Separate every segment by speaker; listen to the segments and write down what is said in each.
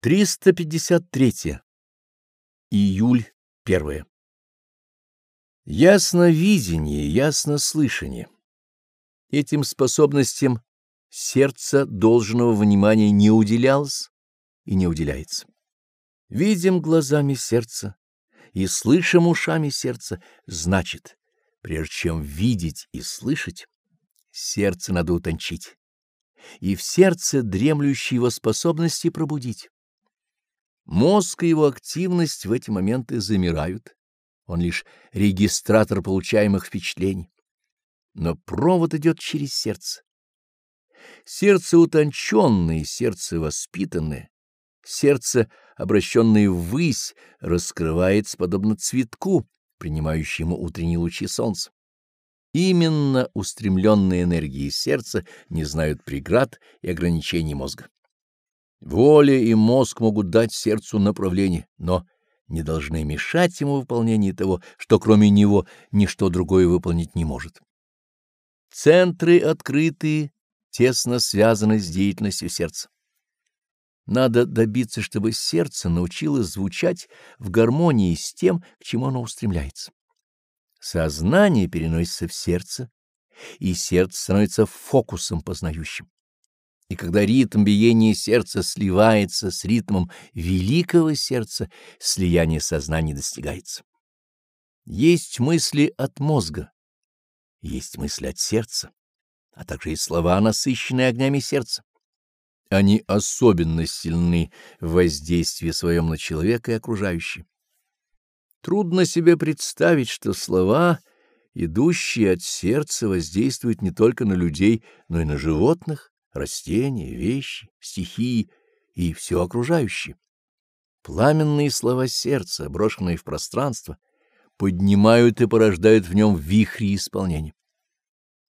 Speaker 1: 353. Июль 1. Ясно видение, ясно слышание. Этим способностям сердца должного внимания не уделялось и не уделяется. Видим глазами сердца и слышим ушами сердца, значит, прежде чем видеть и слышать, сердце надо утончить и в сердце дремлющие его способности пробудить. Мозг и его активность в эти моменты замирают. Он лишь регистратор получаемых впечатлений. Но провод идет через сердце. Сердце утонченное, сердце воспитанное, сердце, обращенное ввысь, раскрывается подобно цветку, принимающему утренние лучи солнца. Именно устремленные энергии сердца не знают преград и ограничений мозга. Воля и мозг могут дать сердцу направление, но не должны мешать ему выполнению того, что кроме него ничто другое выполнить не может. Центры открытые, тесно связаны с деятельностью сердца. Надо добиться, чтобы сердце научилось звучать в гармонии с тем, к чему оно устремляется. Сознание переносится в сердце, и сердце становится фокусом познающим. И когда ритм биения сердца сливается с ритмом великого сердца, слияние сознания достигается. Есть мысли от мозга, есть мысли от сердца, а также и слова, насыщенные огнями сердца. Они особенно сильны в воздействии своем на человека и окружающих. Трудно себе представить, что слова, идущие от сердца, воздействуют не только на людей, но и на животных, растения, вещи, стихии и все окружающее. Пламенные слова сердца, брошенные в пространство, поднимают и порождают в нем вихри исполнения.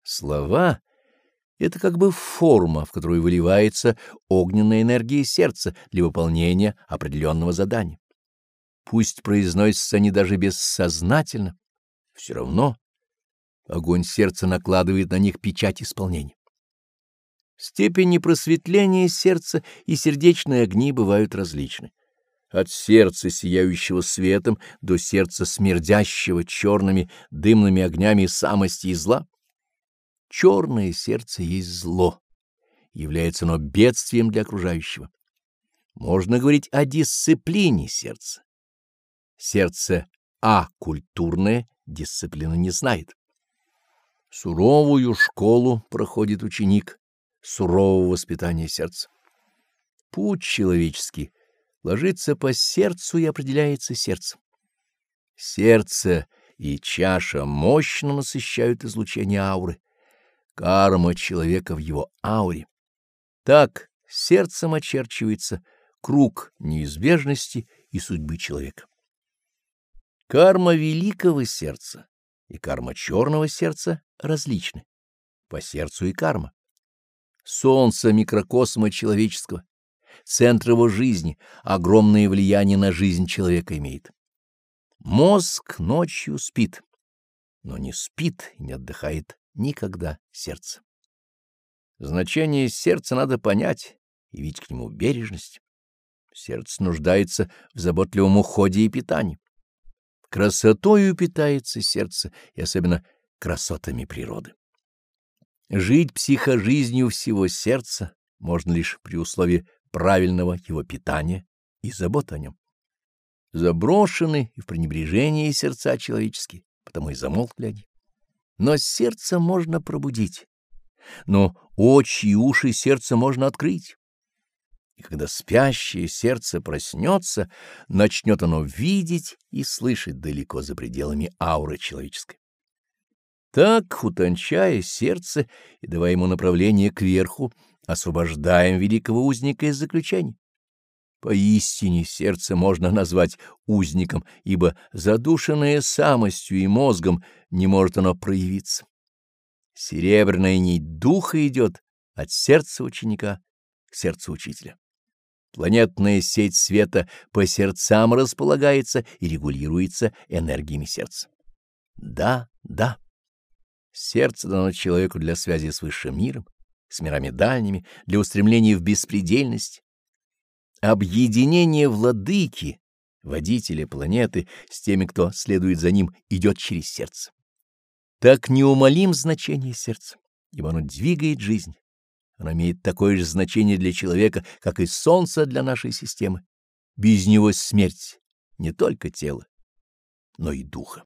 Speaker 1: Слова — это как бы форма, в которую выливается огненная энергия сердца для выполнения определенного задания. Пусть произносятся они даже бессознательно, все равно огонь сердца накладывает на них печать исполнения. Степени просветления сердца и сердечные огни бывают различны. От сердца, сияющего светом, до сердца, смердящего черными дымными огнями самости и зла. Черное сердце есть зло, является оно бедствием для окружающего. Можно говорить о дисциплине сердца Сердце А культурное, дисциплины не знает. Суровую школу проходит ученик сурового воспитания сердца. Путь человеческий ложится по сердцу и определяется сердцем. Сердце и чаша мощно насыщают излучение ауры, карма человека в его ауре. Так сердцем очерчивается круг неизбежности и судьбы человека. Карма великого сердца и карма черного сердца различны. По сердцу и карма. Солнце микрокосма человеческого, центр его жизни, огромное влияние на жизнь человека имеет. Мозг ночью спит, но не спит и не отдыхает никогда сердце. Значение сердца надо понять и видеть к нему бережность. Сердце нуждается в заботливом уходе и питании. Красотою питается сердце, и особенно красотами природы. Жить психожизнью всего сердца можно лишь при условии правильного его питания и заботы о нем. Заброшены и в пренебрежении сердца человеческие, потому и замолкли они. Но сердце можно пробудить, но очи и уши сердца можно открыть. И когда спящее сердце проснется, начнет оно видеть и слышать далеко за пределами ауры человеческой. Так, утончая сердце и давая ему направление кверху, освобождаем великого узника из заключения. Поистине сердце можно назвать узником, ибо задушенное самостью и мозгом не может оно проявиться. Серебряная нить духа идет от сердца ученика к сердцу учителя. Планетная сеть света по сердцам располагается и регулируется энергиями сердца. Да, да. Сердце дано человеку для связи с высшим миром, с мирами дальними, для устремления в беспредельность. Объединение владыки, водителя планеты, с теми, кто следует за ним, идет через сердце. Так неумолим значение сердца, ибо оно двигает жизнь. Оно имеет такое же значение для человека, как и солнце для нашей системы. Без него смерть не только тела, но и духа.